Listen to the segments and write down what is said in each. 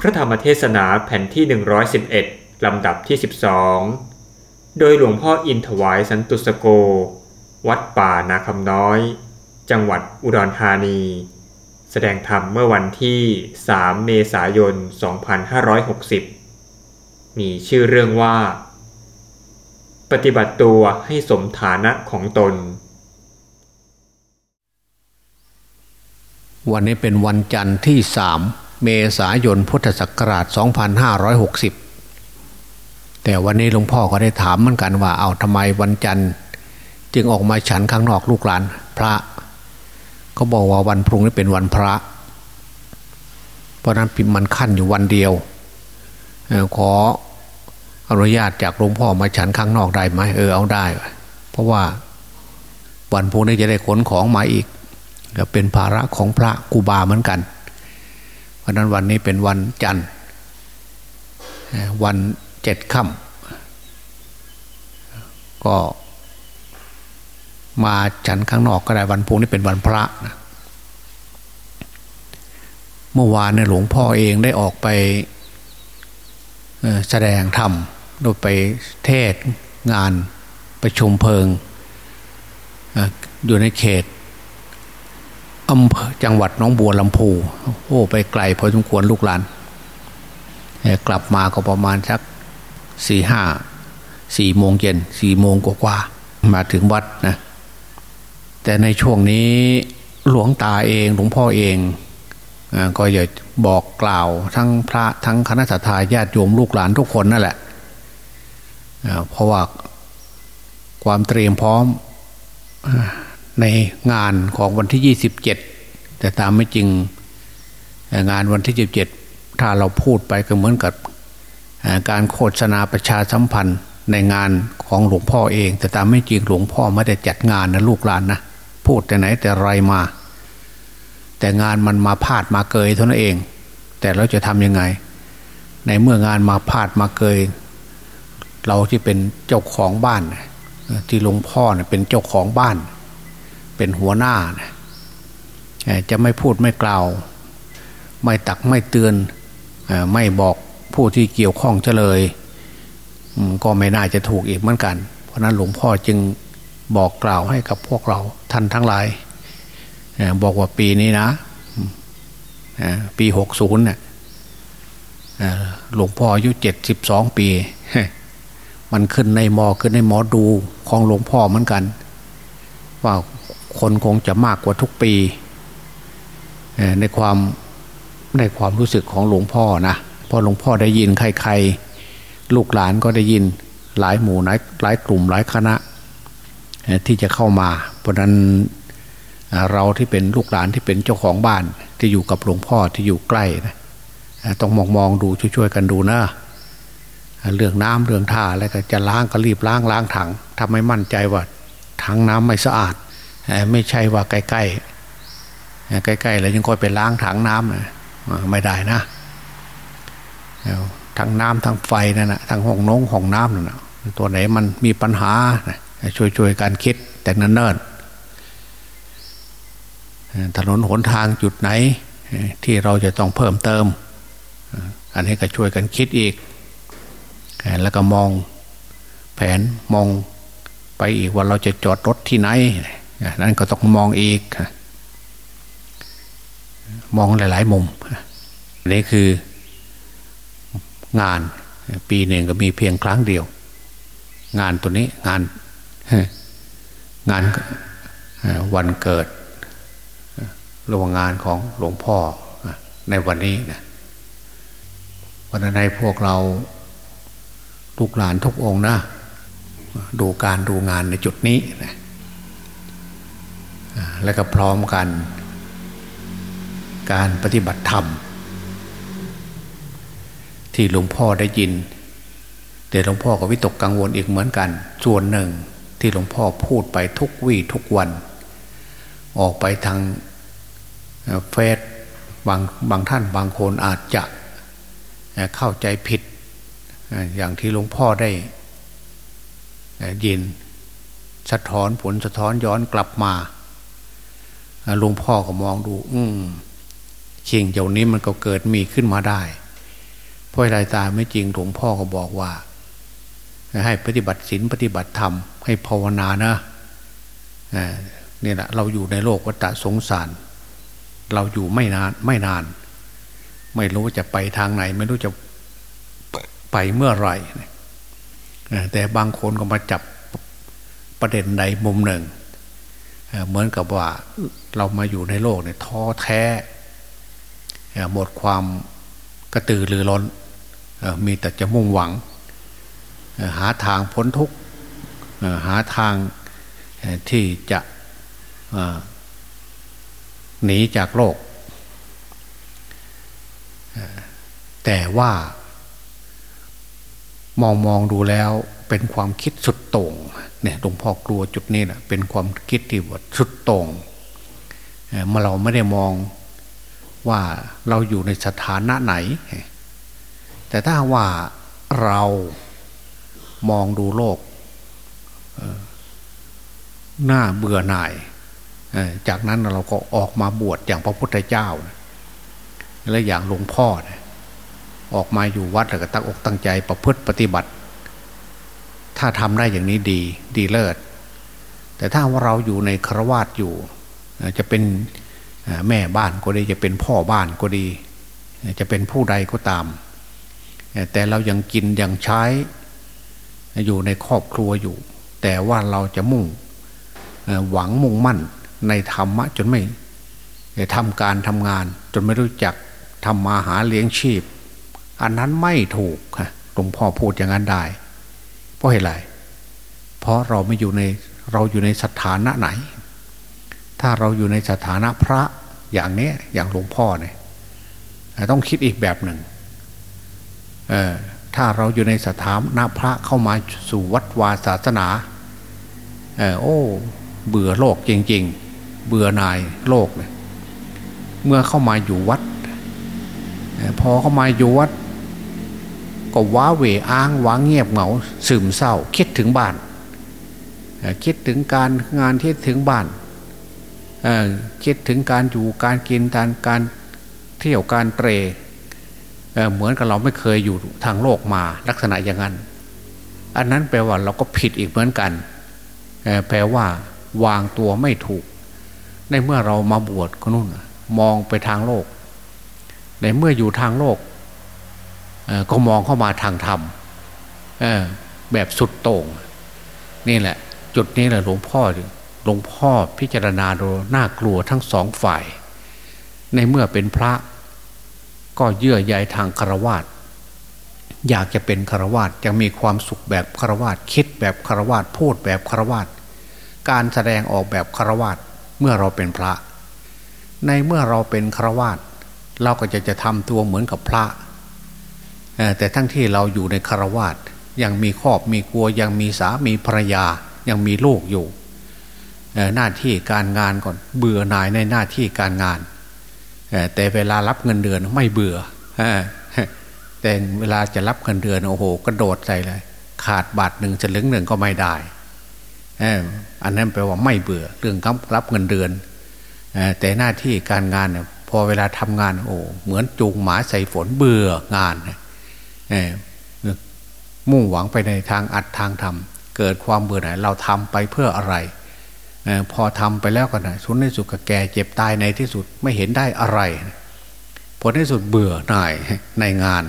พระธรรมเทศนาแผ่นที่ 111 ลำดับที่ 12 โดยหลวงพ่ออินถวายสันตุสโก วัดป่านาคำน้อย จังหวัดอุดรธานี แสดงธรรมเมื่อวันที่ 3 เมษายน 2560 มีชื่อเรื่องว่า ปฏิบัติตัวให้สมฐานะของตน วันนี้เป็นวันจันทร์ที่สาม เมษายนพุทธศักราช 2560 แต่วันนี้หลวงพ่อก็ได้ถามเหมือนกันว่าเอาทำไมวันจันทร์ จึงออกมาฉันข้างนอกลูกหลานพระ ก็บอกว่าวันพรุ่งนี้เป็นวันพระ เพราะนั้นมันขั้นอยู่วันเดียวขออนุญาตจากหลวงพ่อมาฉันข้างนอกได้ไหมเออเอาได้ เพราะว่าวันพรุ่งนี้จะได้ขนของมาอีกก็เป็นภาระของพระกูบาเหมือนกัน ราะนั้นวันนี้เป็นวันจันทร์วันเจ็ดค่ำก็มาฉันข้างนอกก็ได้วันพุ่งนี้เป็นวันพระนะเมื่อวานเนี่ยหลวงพ่อเองได้ออกไปแสดงธรรมโดยไปเทศงานประชุมเพลิงอยู่ในเขต อำเภอจังหวัดน้องบัวลำพูโอ้ไปไกลพอสมควรลูกหลานกลับมาก็ประมาณสักสี่ห้าสี่โมงเย็นสี่โมงกว่ามาถึงวัดนะแต่ในช่วงนี้หลวงตาเองหลวงพ่อเองก็อยากบอกกล่าวทั้งพระทั้งคณะสัตยาญาติโยมลูกหลานทุกคนนั่นแหละเพราะว่าความเตรียมพร้อม ในงานของวันที่ 27 แต่ตามไม่จริงงานวันที่ 27 ถ้าเราพูดไปก็เหมือนกับการโฆษณาประชาสัมพันธ์ในงานของหลวงพ่อเอง แต่ตามไม่จริงหลวงพ่อไม่ได้จัดงานนะลูกหลานนะพูดแต่ไหนแต่ไรมา แต่งานมันมาพาดมาเกยเท่านั้นเอง แต่เราจะทำยังไง ในเมื่องานมาพาดมาเกย เราที่เป็นเจ้าของบ้านที่หลวงพ่อเนี่ยเป็นเจ้าของบ้านเเป็นหัวหน้าจะไม่พูดไม่กล่าว ไม่ตักไม่เตือนไม่บอกผู้ที่เกี่ยวข้องเลย ก็ไม่น่าจะถูกอีกเหมือนกัน เพราะนั้นหลวงพ่อจึงบอกกล่าวให้กับพวกเราท่านทั้งหลายบอกว่าปีนี้นะปีหกศูนย์เนี่ยหลวงพ่ออายุเจ็ดสิบสองปี มันขึ้นในมอขึ้นในหมอดูของหลวงพ่อเหมือนกัน ว่า คนคงจะมากกว่าทุกปี ในความในความรู้สึกของหลวงพ่อนะพอหลวงพ่อได้ยินใครๆ ลูกหลานก็ได้ยินหลายหมู่หลายหลายกลุ่มหลายคณะที่จะเข้ามา เพราะนั้นเราที่เป็นลูกหลานที่เป็นเจ้าของบ้านที่อยู่กับหลวงพ่อที่อยู่ใกล้นะต้องมองมองดูช่วยๆกันดูนะเรื่องน้ำเรื่องท่าอะไรก็จะล้างก็รีบล้างล้างถังทำให้มั่นใจว่าถังน้ำไม่สะอาด ไม่ใช่ว่าใกล้ๆใกล้ๆแล้วยังค่อยไปล้างถังน้ำไม่ได้นะทั้งน้ำทั้งไฟนั่นนะทั้งห้องน้องห้องน้ำนั่นนะตัวไหนมันมีปัญหาช่วยๆการคิดแต่เนิ่นๆถนนหนทางจุดไหน ที่เราจะต้องเพิ่มเติม อันนี้ก็ช่วยกันคิดอีก แล้วก็มองแผนมองไปอีกว่าเราจะจอดรถที่ไหน นั่นก็ต้องมองอีก มองหลาย ๆ มุมนี่คืองานปีหนึ่งก็มีเพียงครั้งเดียว งานตัวนี้งานงานวันเกิดรวงงานของหลวงพ่อในวันนี้นะวันในพวกเราลูกหลานทุกองนะดูการดูงานในจุดนี้นะ และก็พร้อมกัน การปฏิบัติธรรม ที่หลวงพ่อได้ยินแต่หลวงพ่อก็วิตกกังวลอีกเหมือนกัน ส่วนหนึ่งที่หลวงพ่อพูดไปทุกวี่ทุกวัน ออกไปทางเฟซบางบางท่านบางคนอาจจะเข้าใจผิด อย่างที่หลวงพ่อได้ยิน สะท้อนผลสะท้อนย้อนกลับมา หลวงพ่อก็มองดู อืมชิงเจ้านี้มันก็เกิดมีขึ้นมาได้เพราะอะไรตาไม่จริงหลวงพ่อก็บอกว่า ให้ปฏิบัติศีลปฏิบัติธรรม ให้ภาวนานะนี่แหละเราอยู่ในโลกวัฏสงสาร เราอยู่ไม่นานไม่นาน ไม่รู้จะไปทางไหน ไม่รู้จะไปเมื่อไหร่แต่บางคนก็มาจับประเด็นใดมุมหนึ่ง เหมือนกับว่าเรามาอยู่ในโลกเนี่ยท้อแท้หมดความกระตือรือร้นมีแต่จะมุ่งหวัง หาทางพ้นทุกข์หาทางที่จะหนีจากโลก แต่ว่ามองมองดูแล้ว เป็นความคิดสุดโต่งเนี่ยหลวงพ่อกลัวจุดนี้นะเป็นความคิดที่ว่าสุดโต่งเมาเราไม่ได้มองว่าเราอยู่ในสถานะไหน แต่ถ้าว่าเรามองดูโลกหน้าเบื่อหน่าย จากนั้นเราก็ออกมาบวชอย่างพระพุทธเจ้า และอย่างหลวงพ่อ ออกมาอยู่วัดแล้วก็ตั้งอกตั้งใจประพฤติปฏิบัติ ถ้าทำได้อย่างนี้ดีดีเลิศ แต่ถ้าว่าเราอยู่ในครวาสอยู่ จะเป็นแม่บ้านก็ดี จะเป็นพ่อบ้านก็ดี จะเป็นผู้ใดก็ตาม แต่เรายังกินยังใช้ อยู่ในครอบครัวอยู่ แต่ว่าเราจะมุ่งหวังมุ่งมั่นในธรรมะจนไม่ทำการทำงาน จนไม่รู้จักทำมาหาเลี้ยงชีพ อันนั้นไม่ถูกค่ะหลวงพ่อพูดอย่างนั้นได้ เพราะเหตุไรเพราะเราไม่อยู่ในเราอยู่ในสถานะไหน ถ้าเราอยู่ในสถานะพระอย่างนี้อย่างหลวงพ่อเนี่ยต้องคิดอีกแบบหนึ่งถ้าเราอยู่ในสถานะพระเข้ามาสู่วัดวาศาสนาโอ้เบื่อโลกจริง ๆ เบื่อนายโลกเนี่ยเมื่อเข้ามาอยู่วัด พอเข้ามาอยู่วัด ก็ว้าเหวอ้างว้างเงียบเหงาซึมเศร้า คิดถึงบ้าน คิดถึงการงานที่ถึงบ้านคิดถึงการอยู่การกินการการเที่ยวการเตรเหมือนกับเราไม่เคยอยู่ทางโลกมาลักษณะอย่างนั้น อันนั้นแปลว่าเราก็ผิดอีกเหมือนกัน แปลว่าวางตัวไม่ถูก ในเมื่อเรามาบวชก็นู่นมองไปทางโลก ในเมื่ออยู่ทางโลก ก็มองเข้ามาทางธรรมแบบสุดโต่งนี่แหละ จุดนี้แหละหลวงพ่อหลวงพ่อพิจารณาดูน่ากลัวทั้งสองฝ่าย ในเมื่อเป็นพระ ก็เยื่อใยทางคารวาสอยากจะเป็นคารวาสจะมีความสุขแบบคารวาสคิดแบบคารวาสพูดแบบคารวาสการแสดงออกแบบคารวาสเมื่อเราเป็นพระ ในเมื่อเราเป็นคารวาสเราก็จะจะทำตัวเหมือนกับพระ แต่ทั้งที่เราอยู่ในคารวาสยังมีครอบมีครัวยังมีสามีภรรยายังมีลูกอยู่หน้าที่การงานก่อนเบื่อหน่ายในหน้าที่การงาน แต่เวลารับเงินเดือนไม่เบื่อแต่เวลาจะรับเงินเดือนโอ้โหกระโดดใส่เลย ขาดบาทหนึ่งจะลึงหนึ่งก็ไม่ได้อันนั้นแปลว่าไม่เบื่อเรื่องรับเงินเดือนแต่หน้าที่การงานเนี่ยพอเวลาทำงานโอ้เหมือนจูงหมาใส่ฝนเบื่องาน มุ่งหวังไปในทางอัดทางทำเกิดความเบื่อหน่ายเราทำไปเพื่ออะไรพอทำไปแล้วกันนะสุดในสุดก็แก่เจ็บตายในที่สุดไม่เห็นได้อะไรผลในสุดเบื่อหน่ายในงาน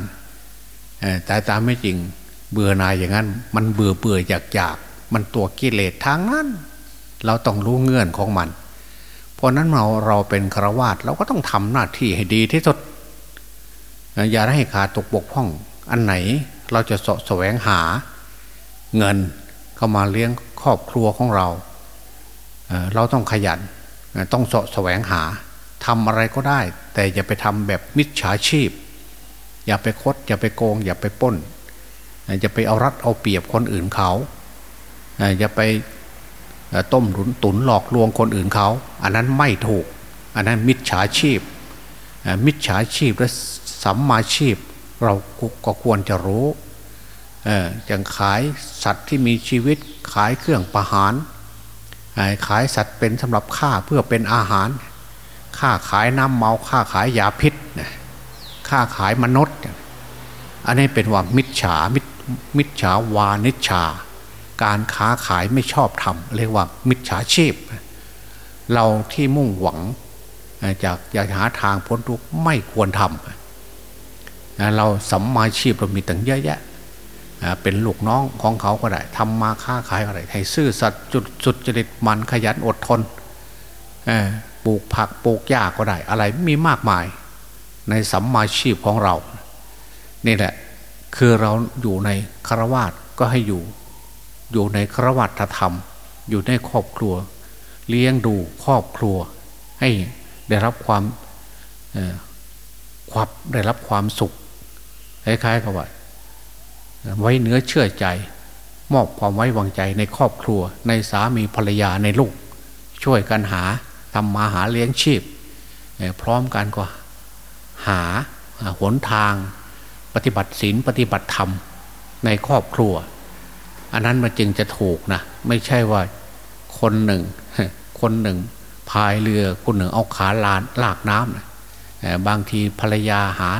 แต่ตามไม่จริงเบื่อหน่ายอย่างนั้น มันเบื่อเบื่ออยากอยากมันตัวกิเลสทางนั้น เราต้องรู้เงื่อนของมัน เพราะนั้นเราเราเป็นครวาตเราก็ต้องทำหน้าที่ให้ดีที่สุดอย่าให้ขาดตกบกพร่อง อันไหนเราจะสะแสวงหาเงินเข้ามาเลี้ยงครอบครัวของเรา เราต้องขยันต้องสะแสวงหาทำอะไรก็ได้ แต่อย่าไปทำแบบมิจฉาชีพ อย่าไปคด อย่าไปโกง อย่าไปป้น อย่าไปเอารัดเอาเปรียบคนอื่นเขา อย่าไปต้มหนุนตุนหลอกลวงคนอื่นเขา อันนั้นไม่ถูก อันนั้นมิจฉาชีพ มิจฉาชีพและสัมมาชีพ เราก็ควรจะรู้อย่างขายสัตว์ที่มีชีวิตขายเครื่องประหาร ขายสัตว์เป็นสำหรับฆ่าเพื่อเป็นอาหารค่าขายน้ำเมาค่าขายยาพิษค่าขายมนุษย์ อันนี้เป็นว่ามิจฉามิมิจฉาวานิชชา การค้าขายไม่ชอบทำเรียกว่ามิจฉาชีพ เราที่มุ่งหวังจากอยากหาทางพ้นทุกข์ไม่ควรทำ เราสัมมาชีพเรามีตั้งเยอะแยะเป็นลูกน้องของเขาก็ได้ทำมาค้าขายอะไรให้ซื่อสัตย์จุดสุดจริตมันขยันอดทนปลูกผักปลูกหญ้าก็ได้ อะไรมีมากมาย ในสัมมาชีพของเรา นี่แหละ คือเราอยู่ในคารวาสก็ให้อยู่ อยู่ในคารวัตธรรม อยู่ในครอบครัว เลี้ยงดูครอบครัว ให้ได้รับความความได้รับความสุข คล้ายๆกับว่าไว้เนื้อเชื่อใจ มอบความไว้วางใจในครอบครัว ในสามีภรรยาในลูก ช่วยกันหาทำมาหาเลี้ยงชีพ พร้อมกันก็หาหนทางปฏิบัติศีลปฏิบัติธรรมในครอบครัว อันนั้นมันจึงจะถูกนะไม่ใช่ว่าคนหนึ่ง คนหนึ่งพายเรือคนหนึ่งเอาขาลานลากน้ำนะบางทีภรรยาหา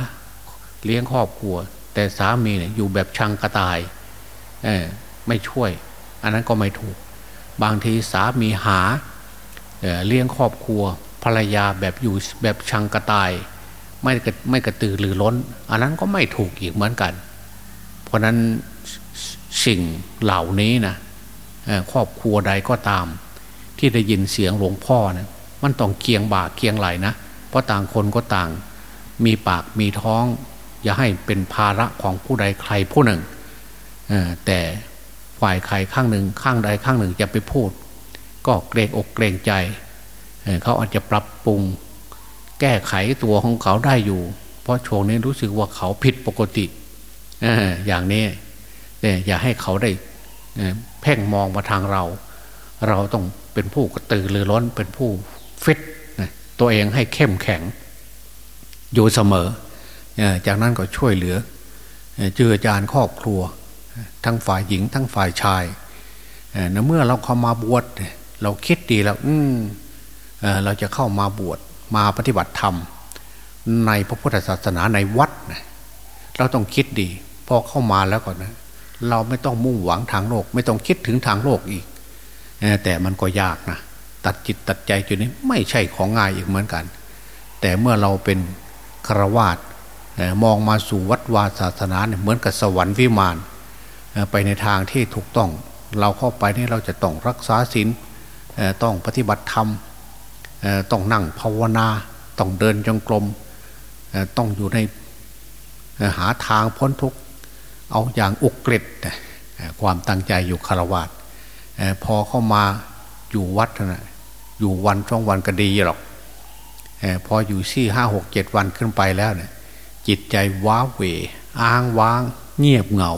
เลี้ยงครอบครัว แต่สามีเนี่ยอยู่แบบชังกระต่ายไม่ช่วย อันนั้นก็ไม่ถูก บางทีสามีหาเเลี้ยงครอบครัว ภรรยาแบบอยู่แบบชังกระต่าย ไม่ไม่กระตือรือร้น อันนั้นก็ไม่ถูกอีกเหมือนกัน เพราะนั้นสิ่งเหล่านี้นะครอบครัวใดก็ตาม ที่ได้ยินเสียงหลวงพ่อนะมันต้องเคียงบ่าเคียงไหลนะ เพราะต่างคนก็ต่าง มีปากมีท้อง อย่าให้เป็นภาระของผู้ใดใครผู้หนึ่งแต่ฝ่ายใครข้างหนึ่งข้างใดข้างหนึ่งจะไปพูด ก็เกรงอกเกรงใจเขาอาจจะปรับปรุง แก้ไขตัวของเขาได้อยู่ เพราะช่วงนี้รู้สึกว่าเขาผิดปกติอย่างนี้เนี่อย่าให้เขาได้เพ่งมองมาทางเรา เราต้องเป็นผู้กระตือรือร้นเป็นผู้ฟิตตัวเองให้เข้มแข็ง อยู่เสมอ จากนั้นก็ช่วยเหลือเจือจานครอบครัว ทั้งฝ่ายหญิง ทั้งฝ่ายชายนเมื่อเราเข้ามาบวชเราคิดดีแล้ว อืเราจะเข้ามาบวชมาปฏิบัติธรรม ในพระพุทธศาสนาในวัดเราต้องคิดดี พอเข้ามาแล้วก่อนนะ เราไม่ต้องมุ่งหวังทางโลก ไม่ต้องคิดถึงทางโลกอีก แต่มันก็ยากนะตัดจิตตัดใจจุดนี้ไม่ใช่ของง่ายอีกเหมือนกัน แต่เมื่อเราเป็นครวาส มองมาสู่วัดวาศาสนาเนี่ยเหมือนกับสวรรค์วิมานไปในทางที่ถูกต้อง เราเข้าไปนี่เราจะต้องรักษาศีลต้องปฏิบัติธรรมต้องนั่งภาวนา ต้องเดินจงกรมต้องอยู่ในหาทางพ้นทุกข์เอาอย่างอุกฤษความตั้งใจอยู่คารวะพอเข้ามาอยู่วัดนะอยู่วันช่องวันก็ดีหรอกพออยู่สี่ห้าหกเจ็ดวันขึ้นไปแล้วเนี่ย จิตใจว้าเหวอ้างว้าง เงียบเหงา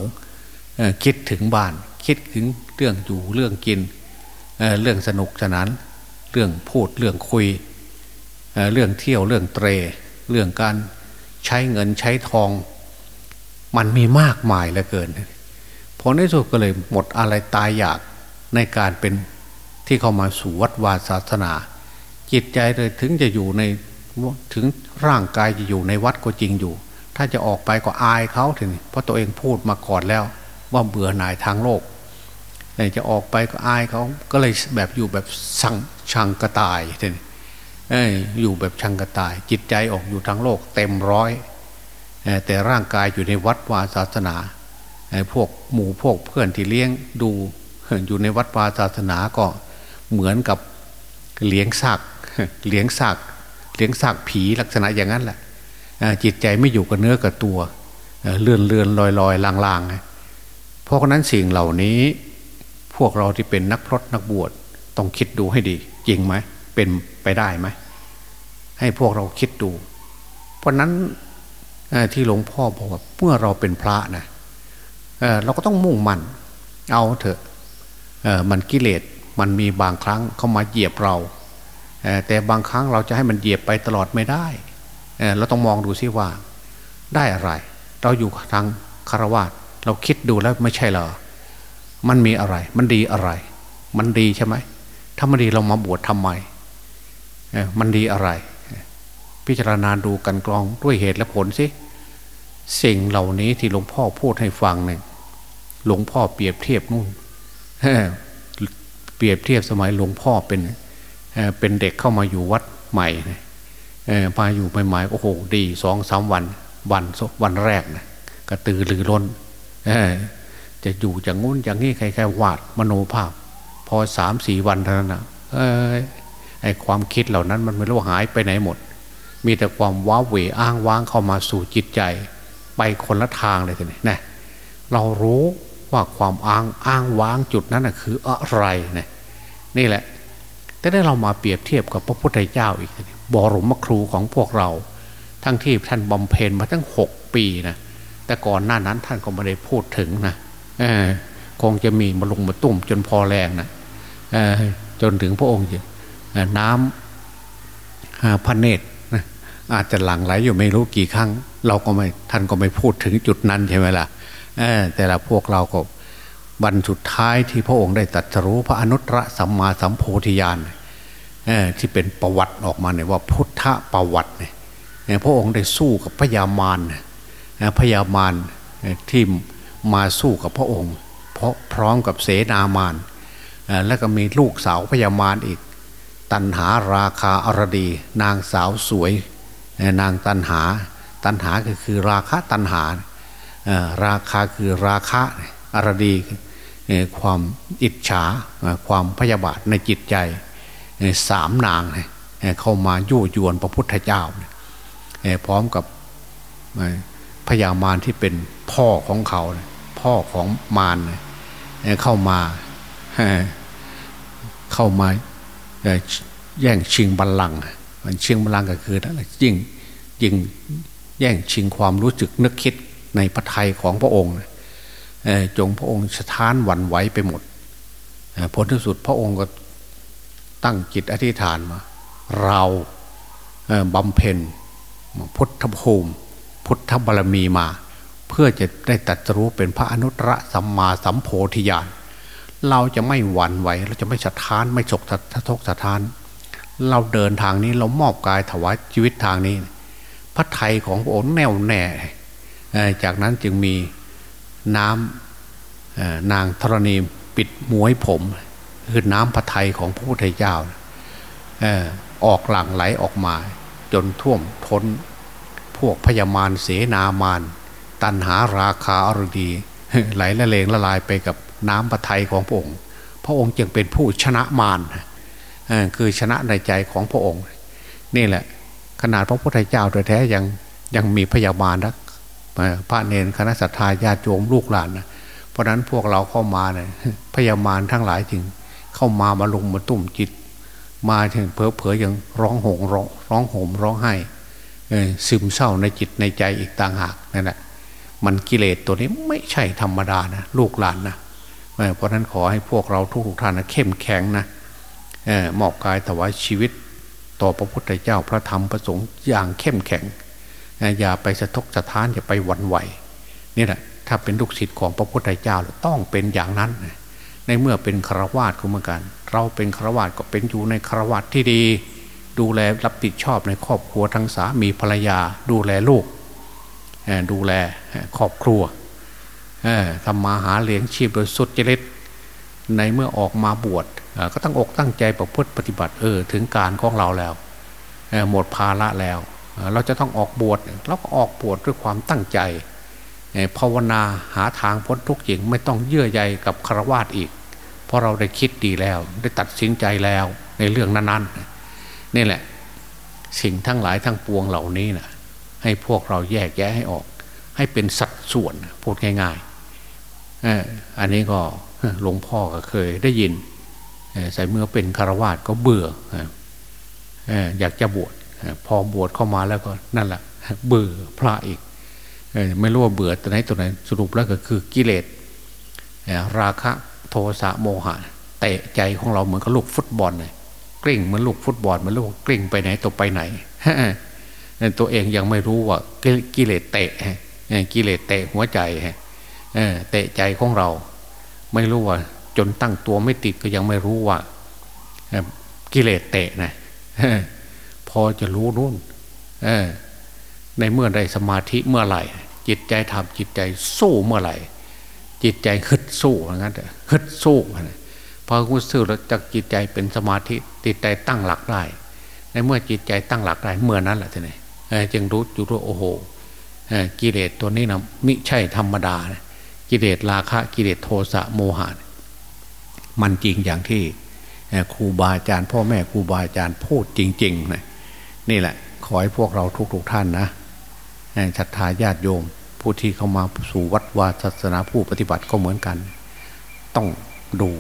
คิดถึงบ้าน คิดถึงเรื่องอยู่เรื่องกินเเรื่องสนุกสนาน เรื่องพูดเรื่องคุยเเรื่องเที่ยวเรื่องเตร เรื่องการใช้เงินใช้ทอง มันมีมากมายเหลือเกินพอในสุดก็เลยหมดอะไรตายอยากในการเป็นที่เข้ามาสู่วัดวาศาสนา จิตใจเลยถึงจะอยู่ใน ถึงร่างกายจะอยู่ในวัดก็จริงอยู่ ถ้าจะออกไปก็อายเขาถึงเพราะตัวเองพูดมาก่อนแล้ว ว่าเบื่อหน่ายทางโลกแต่จะออกไปก็อายเขาก็เลยแบบอยู่แบบสังชังกระต่ายทีนี้อยู่แบบชังกระต่าย จิตใจออกอยู่ทางโลกเต็มร้อยแต่ร่างกายอยู่ในวัดวาศาสนาพวกหมู่พวกเพื่อนที่เลี้ยงดูอยู่ในวัดวาศาสนาก็เหมือนกับเลี้ยงซากเลี้ยงซาก เลี้ยงซากผีลักษณะอย่างนั้นแหละจิตใจไม่อยู่กับเนื้อกับตัวเลื่อนเลื่อนลอยลอยลางลางเพราะฉะนั้นสิ่งเหล่านี้ พวกเราที่เป็นนักพรตนักบวชต้องคิดดูให้ดี จริงไหมเป็นไปได้ไหมให้พวกเราคิดดู เพราะนั้นที่หลวงพ่อบอกว่าเมื่อเราเป็นพระนะเราก็ต้องมุ่งมั่นเอาเถอะมันกิเลสมันมีบางครั้งเข้ามาเหยียบเรา แต่บางครั้งเราจะให้มันเหยียบไปตลอดไม่ได้เราต้องมองดูซิว่า ได้อะไร เราอยู่ทางคารวะเราคิดดูแล้วไม่ใช่เหรอมันมีอะไร มันดีอะไร มันดีใช่ไหมถ้ามันดีเรามาบวชทำไมมันดีอะไร พิจารณาดูกันกรองด้วยเหตุและผลสิสิ่งเหล่านี้ที่หลวงพ่อพูดให้ฟังเนี่ยหลวงพ่อเปรียบเทียบนู่นเปรียบเทียบสมัยหลวงพ่อเป็น เป็นเด็กเข้ามาอยู่วัดใหม่มาอยู่ใหม่ๆโอ้โหดีสองสามวันวันวันแรกนะกระตือรือร้นจะอยู่อย่างงุ้นอย่างนี้ใครๆวาดมโนภาพ พอสามสี่วันเท่านั้นนะไอ้ความคิดเหล่านั้นมันไม่รู้หายไปไหนหมด มีแต่ความว้าเหวอ้างว้างเข้ามาสู่จิตใจ ไปคนละทางเลยทีนี้นะเรารู้ว่าความอ้างอ้างว้างจุดนั้นนะคืออะไรนะนี่แหละ แต่ได้เรามาเปรียบเทียบกับพระพุทธเจ้าอีกบรมครูของพวกเรา ทั้งที่ท่านบำเพ็ญมาตั้งหกปีนะแต่ก่อนหน้านั้นท่านก็ไม่ได้พูดถึงนะคงจะมีมาลงมาตุ่มจนพอแรงนะจนถึงพระองค์น้ำพระเนตรอาจจะหลั่งไหลอยู่ไม่รู้กี่ครั้ง เราก็ไม่ท่านก็ไม่พูดถึงจุดนั้นใช่ไหมล่ะแต่ละพวกเราก็ วันสุดท้ายที่พระองค์ได้ตรัสรู้พระอนุตตรสัมมาสัมโพธิญาณที่เป็นประวัติออกมาเนี่ยว่าพุทธประวัติเนี่ยพระองค์ได้สู้กับพญามารพญามารที่มาสู้กับพระองค์ เพราะพร้อมกับเสนามารแล้วก็มีลูกสาวพญามารอีก ตันหาราคาอรดี นางสาวสวย นางตันหา ตันหาก็คือราคะตันหา ราคาคือราคะอรดี ความอิจฉาความพยาบาทในจิตใจสามนางเข้ามายั่วยวนพระพุทธเจ้าพร้อมกับพญามารที่เป็นพ่อของเขาพ่อของมารเข้ามาเข้ามาแย่งชิงบัลลังก์มันชิงบัลลังก์ก็คือนั่นแหละยิ่งยิ่งแย่งชิงความรู้สึกนึกคิดในพระทัยของพระองค์ จงพระองค์สะท้านหวั่นไหวไปหมดผลที่สุดพระองค์ก็ตั้งจิตอธิษฐานมา เราบำเพ็ญพุทธภูมิ พุทธบารมีมา เพื่อจะได้ตัดรู้เป็นพระอนุตตรสัมมาสัมโพธิญาณเราจะไม่หวั่นไหว เราจะไม่สะท้านไม่ฉกทะทกสะท้าน เราเดินทางนี้เรามอบกายถวายชีวิตทางนี้ พระไทยของพระองค์แน่วแน่ จากนั้นจึงมี น้ำนางธรณีปิดมวยผม คือน้ำพระทัยของพระพุทธเจ้าออกหลั่งไหลออกมา จนท่วมท้น พวกพญามารเสนามารตันหาราคาอรดี ไหลละเลงละลายไปกับน้ำพระทัยของพระองค์ พระองค์จึงเป็นผู้ชนะมารคือชนะในใจของพระองค์ นี่แหละ ขนาดพระพุทธเจ้าโดยแท้ยังยังมีพยาบาลนะ พระเนรคณะสัตยาญาติโยมลูกหลานนะเพราะนั้นพวกเราเข้ามาเนี่ยพยามารทั้งหลายจึง เข้ามามาลงมาตุ่มจิต มาถึงเพอเพอยังร้องโหงร้องร้องโหมร้องไห้ซึมเศร้าในจิตในใจอีกต่างหากนั่นแหละมันกิเลสตัวนี้ไม่ใช่ธรรมดานะลูกหลานนะเพราะนั้นขอให้พวกเราทุกท่านนะเข้มแข็งนะมอบกายถวายชีวิต ต่อพระพุทธเจ้าพระธรรมพระสงฆ์อย่างเข้มแข็ง อย่าไปสะทกสะท้านอย่าไปหวั่นไหวนี่แหละถ้าเป็นลูกศิษย์ของพระพุทธเจ้าต้องเป็นอย่างนั้น ในเมื่อเป็นครวาสก็เหมือนกัน เราเป็นครวาสก็เป็นอยู่ในครวาสที่ดี ดูแลรับผิดชอบในครอบครัวทั้งสามีภรรยา ดูแลลูก ดูแลครอบครัวทำมาหาเลี้ยงชีพโดยสุดจริตในเมื่อออกมาบวชก็ตั้งอกตั้งใจประพฤติปฏิบัติเออถึงการของเราแล้ว หมดภาระแล้ว เราจะต้องออกบวชเราก็ออกบวชด้วยความตั้งใจภาวนาหาทางพ้นทุกข์จริงไม่ต้องเยื่อใยกับคารวาสอีก เพราะเราได้คิดดีแล้ว ได้ตัดสินใจแล้วในเรื่องนั้นๆนี่แหละ สิ่งทั้งหลายทั้งปวงเหล่านี้นะให้พวกเราแยกแยะให้ออก ให้เป็นสัดส่วนพูดง่ายๆอันนี้ก็หลวงพ่อก็เคยได้ยินใส่เมื่อเป็นคารวาสก็เบื่ออยากจะบวช พอบวชเข้ามาแล้วก็นั่นแหละเบื่อพระอีกไม่รู้ว่าเบื่อตัวไหนตัวไหนสรุปแล้วก็คือกิเลสราคะโทสะโมหะเตะใจของเราเหมือนกับลูกฟุตบอลเลยกลิ้งเหมือนลูกฟุตบอลเหมือนลูกกลิ้งไปไหนตัวไปไหนตัวเองยังไม่รู้ว่ากิเลสเตะกิเลสเตะหัวใจเตะใจของเรา ไม่รู้ว่า จนตั้งตัวไม่ติดก็ยังไม่รู้ว่ากิเลสเตะนะ พอจะรู้นู่นในเมื่อได้สมาธิเมื่อไหร่ จิตใจทำจิตใจสู้เมื่อไหร่ จิตใจฮึดสู้อย่างนั้นฮึดสู้พอคุณสู้แล้วจากจิตใจเป็นสมาธิจิตใจตั้งหลักได้ ในเมื่อจิตใจตั้งหลักได้เมื่อนั้นแหละท่านจึงรู้จุดว่าโอ้โหกิเลสตัวนี้นะมิใช่ธรรมดานะกิเลสราคะกิเลสโทสะโมหะมันจริงอย่างที่ครูบาอาจารย์พ่อแม่ครูบาอาจารย์พูดจริงๆนะ นี่แหละ ขอให้พวกเราทุกๆท่านนะศรัทธาญาติโยม ผู้ที่เข้ามาสู่วัดวาศาสนาผู้ปฏิบัติก็เหมือนกัน ต้องดู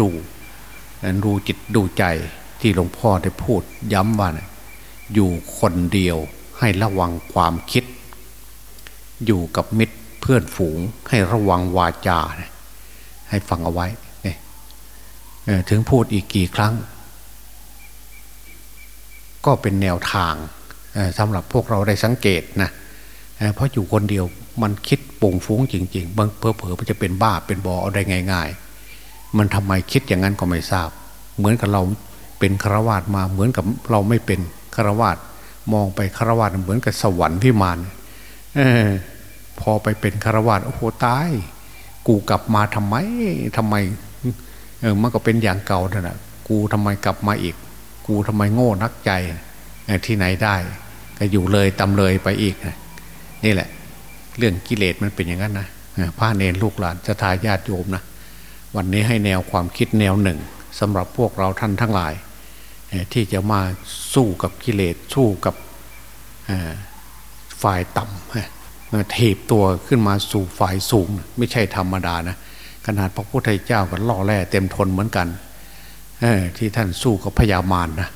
ดูดูจิตดูใจที่หลวงพ่อได้พูดย้ำว่านะอยู่คนเดียวให้ระวังความคิด อยู่กับมิตรเพื่อนฝูงให้ระวังวาจาให้ฟังเอาไว้ถึงพูดอีกกี่ครั้ง ก็เป็นแนวทางสำหรับพวกเราได้สังเกตนะเพราะอยู่คนเดียวมันคิดปุ่งฟุ้งจริงๆบางเพอเพอมันจะเป็นบ้าเป็นบอเอาได้ง่าย ๆ มันทำไมคิดอย่างนั้นก็ไม่ทราบ เหมือนกับเราเป็นฆราวาสมาเหมือนกับเราไม่เป็นฆราวาสมองไปฆราวาสเหมือนกับสวรรค์วิมานออพอไปเป็นฆราวาสโอ้โหตาย กูกลับมาทำไมทำไมเออมันก็เป็นอย่างเก่าเถอะนะกูทำไมกลับมาอีก กูทำไมโง่นักใจที่ไหนได้ ก็อยู่เลยตำเลยไปอีกนี่แหละ เรื่องกิเลสมันเป็นอย่างนั้นนะพระเนรลูกหลานจะทายาติโยมนะวันนี้ให้แนวความคิดแนวหนึ่งสำหรับพวกเราท่านทั้งหลาย ที่จะมาสู้กับกิเลสสู้กับฝ่ายต่ำเทบตัวขึ้นมาสู่ฝ่ายสูง ไม่ใช่ธรรมดานะขนาดพระพุทธเจ้าก็ล่อแร่เต็มทนเหมือนกัน ที่ท่านสู้กับพญามารนะ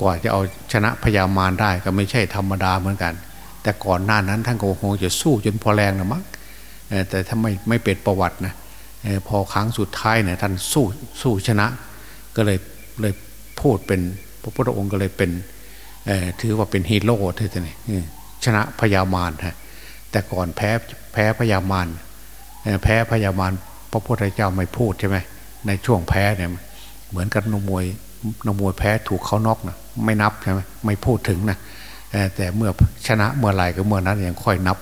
กว่าจะเอาชนะพญามารได้ก็ไม่ใช่ธรรมดาเหมือนกัน แต่ก่อนหน้านั้นท่านก็คงจะสู้จนพอแรงนะมั้งแต่ถ้าไม่ไม่เป็นประวัตินะพอครั้งสุดท้ายเนี่ยท่านสู้สู้ชนะ ก็เลยเลยพูดเป็นพระพุทธองค์ก็เลยเป็นถือว่าเป็นฮีโร่ที่นี่ชนะพญามารฮะแต่ก่อนแพ้แพ้พญามารแพ้พญามารพระพุทธเจ้าไม่พูดใช่ไหมในช่วงแพ้เนี่ย เหมือนกับนมวยนมวยแพ้ถูกเขานอกนะไม่นับใช่ไหมไม่พูดถึงนะแต่เมื่อชนะเมื่อไหร่ก็เมื่อนั้นยังค่อยนับ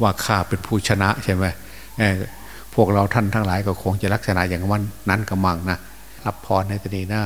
ว่าข้าเป็นผู้ชนะใช่ไหมพวกเราท่านทั้งหลายก็คงจะลักษณะอย่างวันนั้นกำมังนะรับพรในตนีหน้า